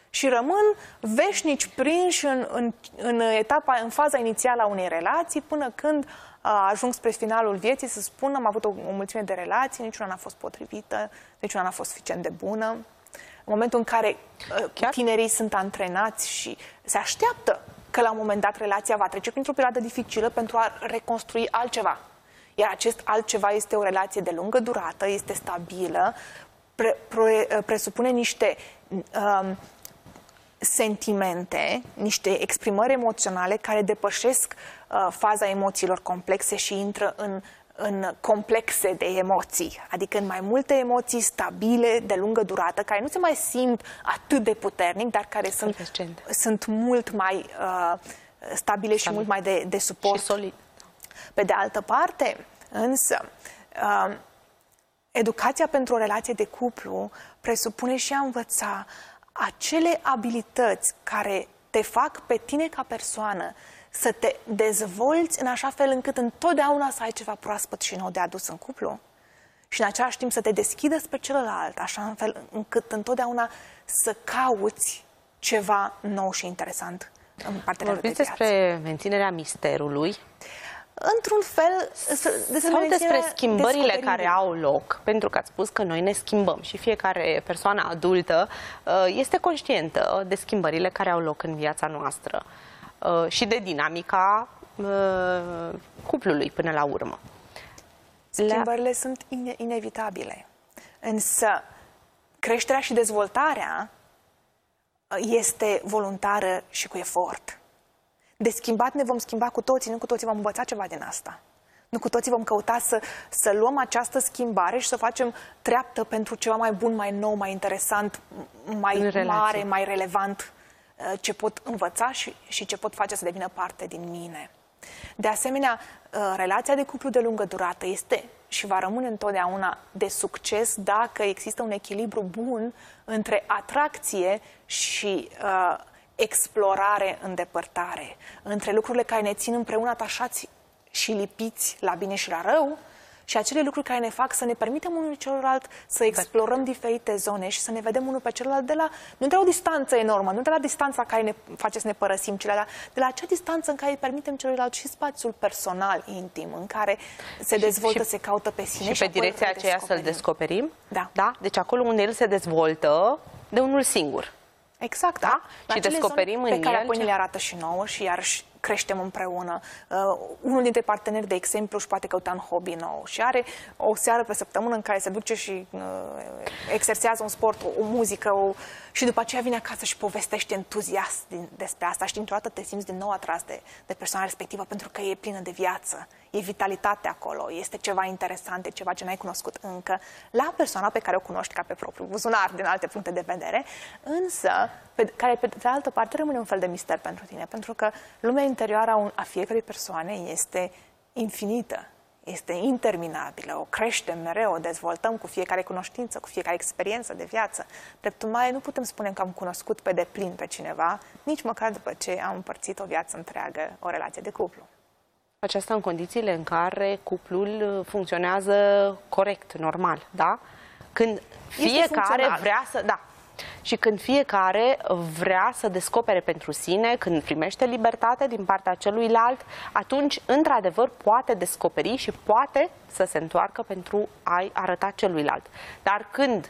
Și rămân veșnici prinși în, în, în etapa, în faza inițială a unei relații, până când uh, ajung spre finalul vieții să spun am avut o, o mulțime de relații, niciuna n-a fost potrivită, niciuna n-a fost suficient de bună. În momentul în care uh, Chiar? tinerii sunt antrenați și se așteaptă că la un moment dat relația va trece printr-o perioadă dificilă pentru a reconstrui altceva. Iar acest altceva este o relație de lungă durată, este stabilă, pre, pre, uh, presupune niște uh, sentimente, niște exprimări emoționale care depășesc uh, faza emoțiilor complexe și intră în, în complexe de emoții, adică în mai multe emoții stabile, de lungă durată, care nu se mai simt atât de puternic, dar care sunt, sunt mult mai uh, stabile Stabil. și mult mai de, de suport. Și solid. Pe de altă parte, însă, uh, educația pentru o relație de cuplu presupune și a învăța acele abilități care te fac pe tine ca persoană să te dezvolți în așa fel încât întotdeauna să ai ceva proaspăt și nou de adus în cuplu? Și în același timp să te deschidă spre celălalt, așa fel încât întotdeauna să cauți ceva nou și interesant în partenerul Vorbiți despre menținerea misterului. Într-un fel, despre, despre schimbările care au loc, pentru că ați spus că noi ne schimbăm și fiecare persoană adultă uh, este conștientă de schimbările care au loc în viața noastră. uh, și de dinamica uh, cuplului până la urmă. Schimbările Le... sunt ine inevitabile, însă creșterea și dezvoltarea este voluntară și cu efort de schimbat ne vom schimba cu toții, nu cu toții vom învăța ceva din asta. Nu cu toții vom căuta să, să luăm această schimbare și să facem treaptă pentru ceva mai bun, mai nou, mai interesant, mai mare, mai relevant, uh, ce pot învăța și, și ce pot face să devină parte din mine. De asemenea, uh, relația de cuplu de lungă durată este și va rămâne întotdeauna de succes dacă există un echilibru bun între atracție și uh, explorare în depărtare, între lucrurile care ne țin împreună atașați și lipiți la bine și la rău și acele lucruri care ne fac să ne permitem unul celălalt să explorăm diferite zone și să ne vedem unul pe celălalt de la, nu de la o distanță enormă, nu de la distanța care ne face să ne părăsim, ci de la, de la acea distanță în care îi permitem celălalt și spațiul personal, intim, în care se dezvoltă, și, se caută pe sine. Și, și pe direcția aceea să-l descoperim? Da. da. Deci acolo unde el se dezvoltă de unul singur. Exact, da? da? Și descoperim în pe care el apoi ce... le arată și nouă și iarăși creștem împreună. Uh, unul dintre parteneri, de exemplu, își poate căuta un hobby nou și are o seară pe săptămână în care se duce și uh, exersează un sport, o, o muzică, o... și după aceea vine acasă și povestește entuziast din, despre asta. Și dintr-o dată te simți din nou atras de, de persoana respectivă pentru că e plină de viață, e vitalitate acolo, este ceva interesant, e ceva ce n-ai cunoscut încă la persoana pe care o cunoști ca pe propriu buzunar din alte puncte de vedere, însă pe, care pe de altă parte rămâne un fel de mister pentru tine, pentru că lumea interioară a, un, a fiecărei persoane este infinită, este interminabilă, o creștem mereu, o dezvoltăm cu fiecare cunoștință, cu fiecare experiență de viață. Drept urmare, nu putem spune că am cunoscut pe deplin pe cineva, nici măcar după ce am împărțit o viață întreagă, o relație de cuplu. Aceasta în condițiile în care cuplul funcționează corect, normal, da? Când fiecare vrea să... Da, și când fiecare vrea să descopere pentru sine, când primește libertate din partea celuilalt, atunci, într-adevăr, poate descoperi și poate să se întoarcă pentru a-i arăta celuilalt. Dar când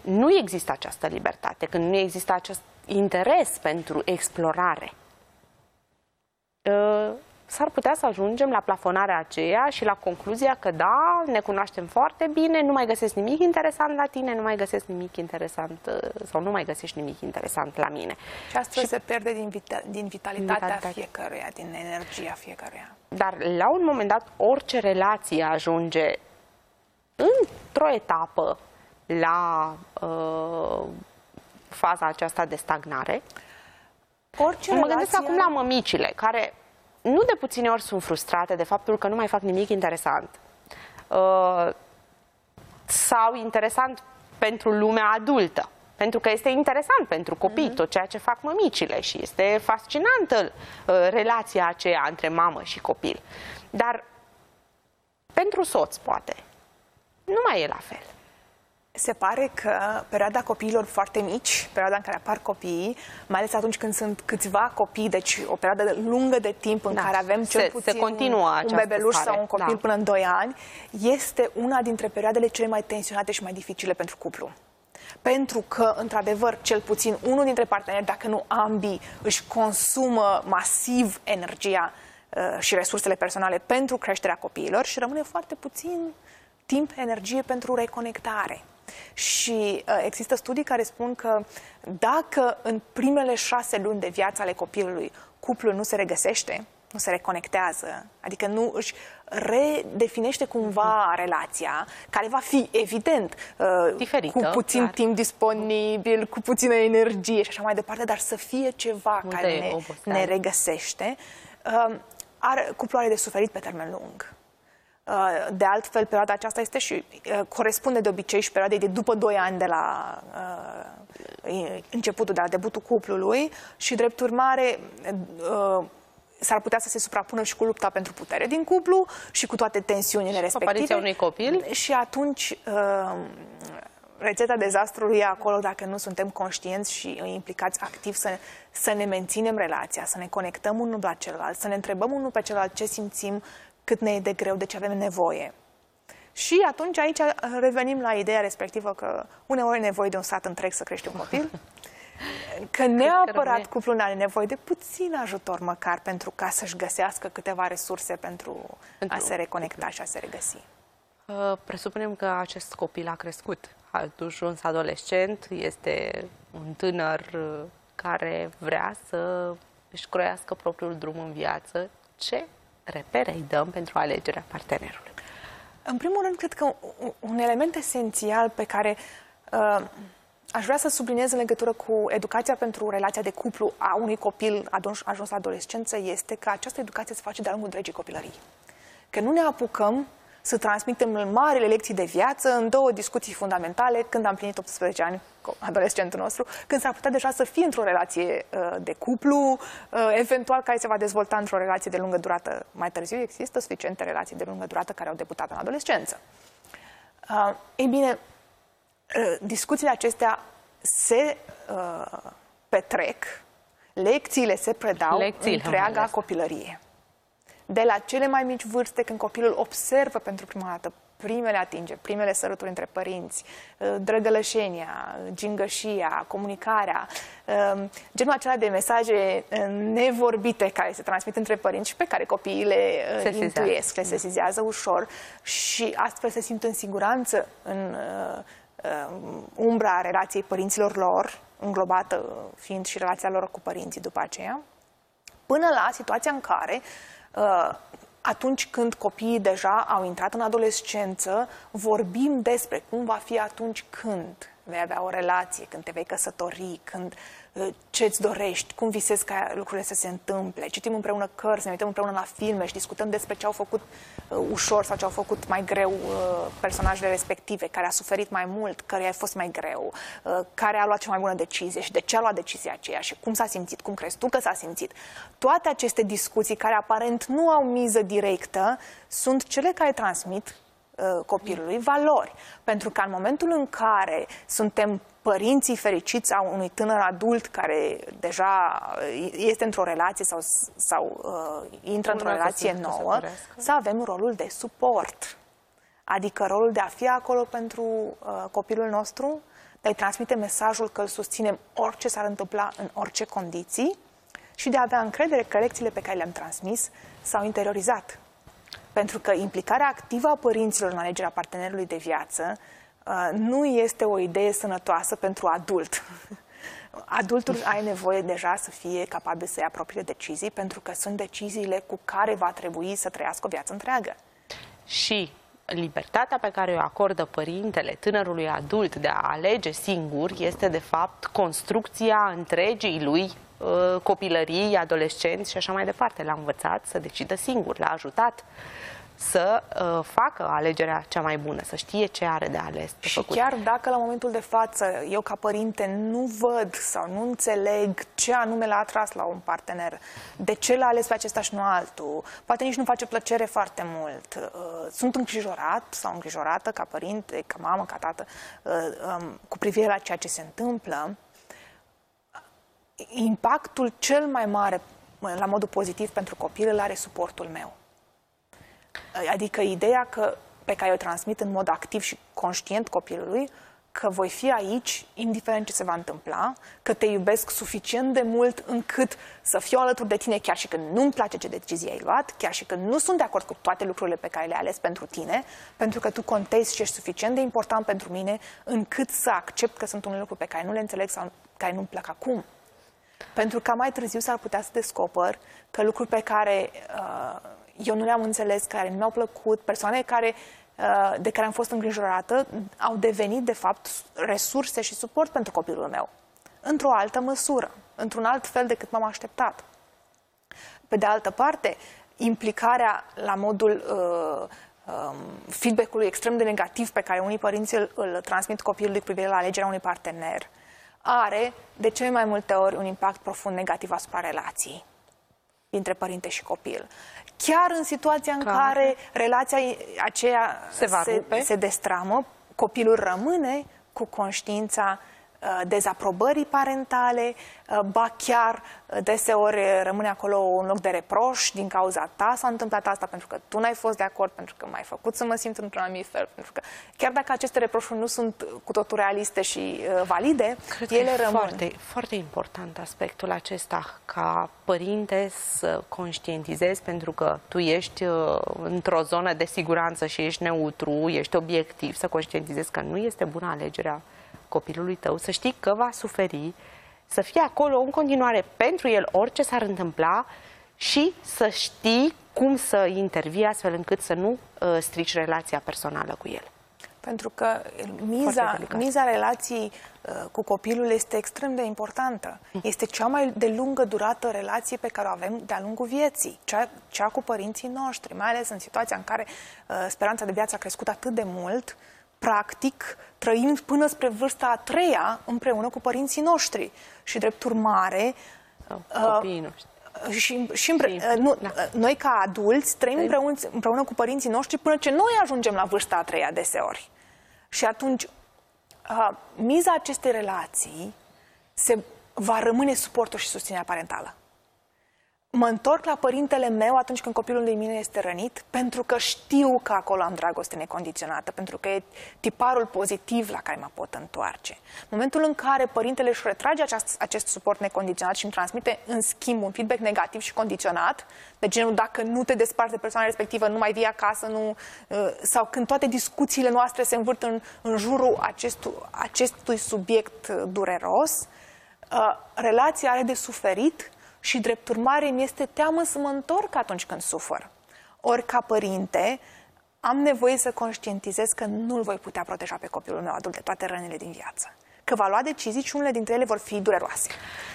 nu există această libertate, când nu există acest interes pentru explorare, ă, s-ar putea să ajungem la plafonarea aceea și la concluzia că da, ne cunoaștem foarte bine, nu mai găsesc nimic interesant la tine, nu mai găsesc nimic interesant ă, sau nu mai găsești nimic interesant la mine. Și astfel și se pierde din, vita din vitalitatea vitalitate. fiecăruia, din energia fiecăruia. Dar la un moment dat orice relație ajunge într-o etapă la uh, faza aceasta de stagnare. Orice mă relație... gândesc acum la mămicile, care nu de puține ori sunt frustrate de faptul că nu mai fac nimic interesant. Uh, sau interesant pentru lumea adultă. Pentru că este interesant pentru copii mm-hmm. tot ceea ce fac mămicile și este fascinantă uh, relația aceea între mamă și copil. Dar pentru soț, poate, nu mai e la fel. Se pare că perioada copiilor foarte mici, perioada în care apar copiii, mai ales atunci când sunt câțiva copii, deci o perioadă lungă de timp în da. care avem cel se, puțin se continuă un bebeluș stare. sau un copil da. până în 2 ani, este una dintre perioadele cele mai tensionate și mai dificile pentru cuplu. Pentru că, într-adevăr, cel puțin unul dintre parteneri, dacă nu ambii, își consumă masiv energia uh, și resursele personale pentru creșterea copiilor și rămâne foarte puțin timp, energie pentru reconectare. Și uh, există studii care spun că dacă în primele șase luni de viață ale copilului cuplul nu se regăsește, nu se reconectează, adică nu își redefinește cumva relația, care va fi evident uh, Diferită, cu puțin clar. timp disponibil, cu puțină energie și așa mai departe, dar să fie ceva Multe care ne, ne regăsește, uh, are, cuplul are de suferit pe termen lung. Uh, de altfel, perioada aceasta este și uh, corespunde de obicei și perioadei de după 2 ani de la uh, începutul, de la debutul cuplului și, drept urmare, s-ar putea să se suprapună și cu lupta pentru putere din cuplu și cu toate tensiunile și respective. Apariția unui copil. Și atunci rețeta dezastrului e acolo dacă nu suntem conștienți și implicați activ să, să ne menținem relația, să ne conectăm unul la celălalt, să ne întrebăm unul pe celălalt ce simțim, cât ne e de greu, de ce avem nevoie. Și atunci aici revenim la ideea respectivă că uneori e nevoie de un sat întreg să crește un copil, că neapărat cuplul are nevoie de puțin ajutor măcar pentru ca să-și găsească câteva resurse pentru, pentru a se reconecta și a se regăsi. Uh, presupunem că acest copil a crescut, a ajuns adolescent, este un tânăr uh, care vrea să își croiască propriul drum în viață. Ce repere îi dăm pentru alegerea partenerului? În primul rând, cred că un element esențial pe care uh, aș vrea să subliniez în legătură cu educația pentru relația de cuplu a unui copil ajuns, ajuns la adolescență este că această educație se face de-a lungul întregii copilării. Că nu ne apucăm să transmitem marile lecții de viață în două discuții fundamentale când am plinit 18 ani, adolescentul nostru, când s-ar putea deja să fie într-o relație uh, de cuplu, uh, eventual care se va dezvolta într-o relație de lungă durată mai târziu. Există suficiente relații de lungă durată care au debutat în adolescență. Uh, ei bine, discuțiile acestea se petrec, lecțiile se predau lecțiile întreaga copilărie de la cele mai mici vârste, când copilul observă pentru prima dată primele atinge, primele săruturi între părinți, uh, drăgălășenia, gingășia, comunicarea, um, genul acela de mesaje uh, nevorbite care se transmit între părinți și pe care copiii le uh, se intuiesc, le sesizează ușor și astfel se simt în siguranță în umbra relației părinților lor, înglobată fiind și relația lor cu părinții după aceea, până la situația în care Uh, atunci când copiii deja au intrat în adolescență, vorbim despre cum va fi atunci când vei avea o relație, când te vei căsători, când uh, ce îți dorești, cum visezi ca lucrurile să se întâmple. Citim împreună cărți, ne uităm împreună la filme și discutăm despre ce au făcut uh, ușor sau ce au făcut mai greu uh, personajele respective, care a suferit mai mult, care a fost mai greu, uh, care a luat cea mai bună decizie și de ce a luat decizia aceea și cum s-a simțit, cum crezi tu că s-a simțit. Toate aceste discuții care aparent nu au miză directă sunt cele care transmit Uh, copilului valori. Pentru că în momentul în care suntem părinții fericiți a unui tânăr adult care deja este într-o relație sau, sau uh, intră într-o relație nouă, să avem rolul de suport. Adică rolul de a fi acolo pentru uh, copilul nostru, de a-i transmite mesajul că îl susținem orice s-ar întâmpla în orice condiții și de a avea încredere că lecțiile pe care le-am transmis s-au interiorizat. Pentru că implicarea activă a părinților în alegerea partenerului de viață uh, nu este o idee sănătoasă pentru adult. Adultul are nevoie deja să fie capabil să ia propriile decizii, pentru că sunt deciziile cu care va trebui să trăiască o viață întreagă. Și libertatea pe care o acordă părintele tânărului adult de a alege singur este de fapt construcția întregii lui uh, copilării, adolescenți și așa mai departe. L-a învățat să decidă singur, l-a ajutat să uh, facă alegerea cea mai bună, să știe ce are de ales. De și făcut. chiar dacă la momentul de față eu ca părinte nu văd sau nu înțeleg ce anume l-a atras la un partener, de ce l-a ales pe acesta și nu altul, poate nici nu face plăcere foarte mult, uh, sunt îngrijorat sau îngrijorată ca părinte, ca mamă, ca tată, uh, um, cu privire la ceea ce se întâmplă, impactul cel mai mare la modul pozitiv pentru copil îl are suportul meu. Adică ideea că, pe care o transmit în mod activ și conștient copilului, că voi fi aici, indiferent ce se va întâmpla, că te iubesc suficient de mult încât să fiu alături de tine chiar și când nu-mi place ce decizie ai luat, chiar și când nu sunt de acord cu toate lucrurile pe care le-ai ales pentru tine, pentru că tu contezi și ești suficient de important pentru mine încât să accept că sunt unele lucruri pe care nu le înțeleg sau care nu-mi plac acum. Pentru că mai târziu s-ar putea să descoper că lucruri pe care uh, eu nu le-am înțeles, care nu mi-au plăcut, persoane care, uh, de care am fost îngrijorată, au devenit, de fapt, resurse și suport pentru copilul meu. Într-o altă măsură, într-un alt fel decât m-am așteptat. Pe de altă parte, implicarea la modul uh, um, feedback-ului extrem de negativ pe care unii părinți îl, îl transmit copilului cu privire la alegerea unui partener, are de cele mai multe ori un impact profund negativ asupra relației dintre părinte și copil. Chiar în situația în Clar. care relația aceea se, va se, se destramă, copilul rămâne cu conștiința Uh, dezaprobării parentale, uh, ba chiar uh, deseori rămâne acolo un loc de reproș din cauza ta s-a întâmplat asta pentru că tu n-ai fost de acord, pentru că m-ai făcut să mă simt într-un anumit fel, pentru că chiar dacă aceste reproșuri nu sunt cu totul realiste și valide, Cred ele că rămân. Foarte, foarte important aspectul acesta, ca părinte să conștientizezi pentru că tu ești într-o zonă de siguranță și ești neutru, ești obiectiv, să conștientizezi că nu este bună alegerea copilului tău, să știi că va suferi, să fie acolo în continuare pentru el orice s-ar întâmpla și să știi cum să intervii astfel încât să nu uh, strici relația personală cu el. Pentru că miza, miza relației uh, cu copilul este extrem de importantă. Hm. Este cea mai de lungă durată relație pe care o avem de-a lungul vieții, cea, cea cu părinții noștri, mai ales în situația în care uh, speranța de viață a crescut atât de mult, practic, trăim până spre vârsta a treia împreună cu părinții noștri. Și, drept urmare, copiii noștri. Și, și împre, și, nu, da. noi ca adulți trăim împreună, împreună cu părinții noștri până ce noi ajungem la vârsta a treia deseori. Și atunci, miza acestei relații se va rămâne suportul și susținerea parentală mă întorc la părintele meu atunci când copilul de mine este rănit, pentru că știu că acolo am dragoste necondiționată, pentru că e tiparul pozitiv la care mă pot întoarce. În momentul în care părintele își retrage acest, acest suport necondiționat și îmi transmite în schimb un feedback negativ și condiționat, de genul dacă nu te desparți de persoana respectivă, nu mai vii acasă, nu, uh, sau când toate discuțiile noastre se învârt în, în jurul acestu, acestui subiect uh, dureros, uh, relația are de suferit și drept urmare mi este teamă să mă întorc atunci când sufăr. Ori ca părinte am nevoie să conștientizez că nu-l voi putea proteja pe copilul meu adult de toate rănile din viață. Că va lua decizii și unele dintre ele vor fi dureroase.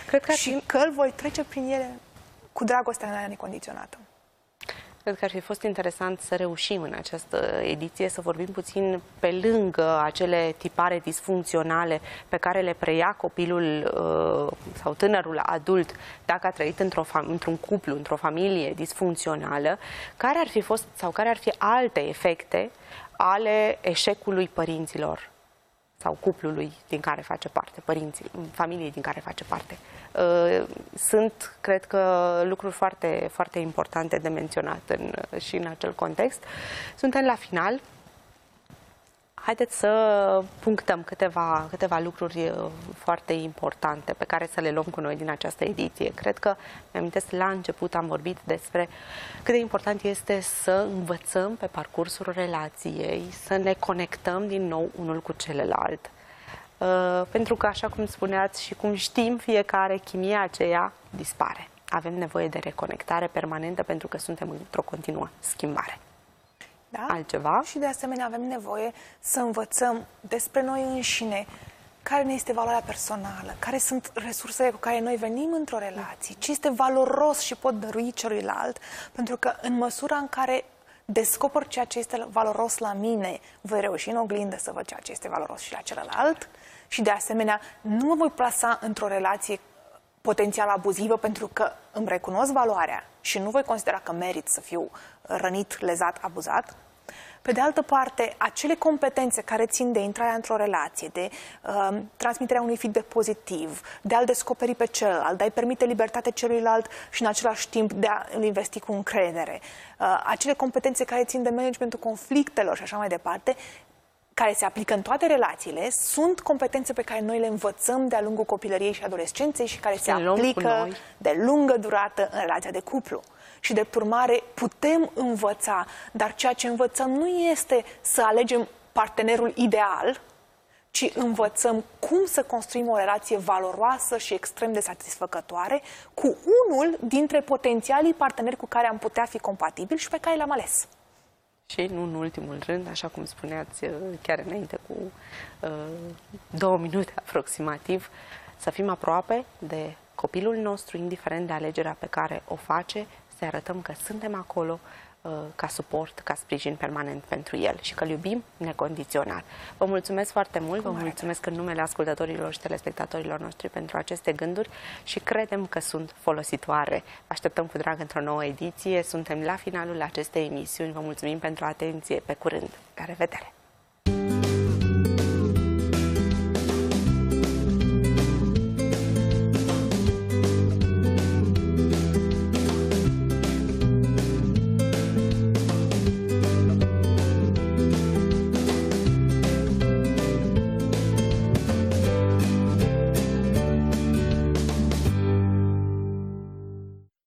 Cred că și că îl voi trece prin ele cu dragostea mea necondiționată. Cred că ar fi fost interesant să reușim în această ediție să vorbim puțin pe lângă acele tipare disfuncționale pe care le preia copilul uh, sau tânărul adult dacă a trăit într-un într cuplu, într-o familie disfuncțională, care ar fi fost sau care ar fi alte efecte ale eșecului părinților sau cuplului din care face parte, părinții, familiei din care face parte. Uh, sunt, cred că, lucruri foarte, foarte importante de menționat în, și în acel context. Suntem la final. Haideți să punctăm câteva, câteva lucruri uh, foarte importante pe care să le luăm cu noi din această ediție. Cred că, mi-amintesc, la început am vorbit despre cât de important este să învățăm pe parcursul relației, să ne conectăm din nou unul cu celălalt. Uh, pentru că, așa cum spuneați și cum știm fiecare, chimia aceea dispare. Avem nevoie de reconectare permanentă pentru că suntem într-o continuă schimbare. Da? Altceva? Și de asemenea avem nevoie să învățăm despre noi înșine, care ne este valoarea personală, care sunt resursele cu care noi venim într-o relație, ce este valoros și pot dărui celuilalt, pentru că în măsura în care descoper ceea ce este valoros la mine, voi reuși în oglindă să văd ceea ce este valoros și la celălalt și de asemenea nu mă voi plasa într-o relație potențial abuzivă pentru că îmi recunosc valoarea și nu voi considera că merit să fiu rănit, lezat, abuzat. Pe de altă parte, acele competențe care țin de intrarea într-o relație, de uh, transmiterea unui feedback pozitiv, de a-l descoperi pe celălalt, de a-i permite libertate celuilalt și în același timp de a-l investi cu încredere, uh, acele competențe care țin de managementul conflictelor și așa mai departe, care se aplică în toate relațiile, sunt competențe pe care noi le învățăm de-a lungul copilăriei și adolescenței și care se aplică de lungă durată în relația de cuplu. Și de urmare putem învăța, dar ceea ce învățăm nu este să alegem partenerul ideal, ci învățăm cum să construim o relație valoroasă și extrem de satisfăcătoare cu unul dintre potențialii parteneri cu care am putea fi compatibili și pe care le-am ales. Și nu în ultimul rând, așa cum spuneați uh, chiar înainte cu uh, două minute aproximativ, să fim aproape de copilul nostru, indiferent de alegerea pe care o face, să arătăm că suntem acolo uh, ca suport, ca sprijin permanent pentru el și că îl iubim necondiționat. Vă mulțumesc foarte mult, vă mulțumesc în numele ascultătorilor și telespectatorilor noștri pentru aceste gânduri și credem că sunt folositoare. Așteptăm cu drag într-o nouă ediție, suntem la finalul acestei emisiuni, vă mulțumim pentru atenție, pe curând, la revedere!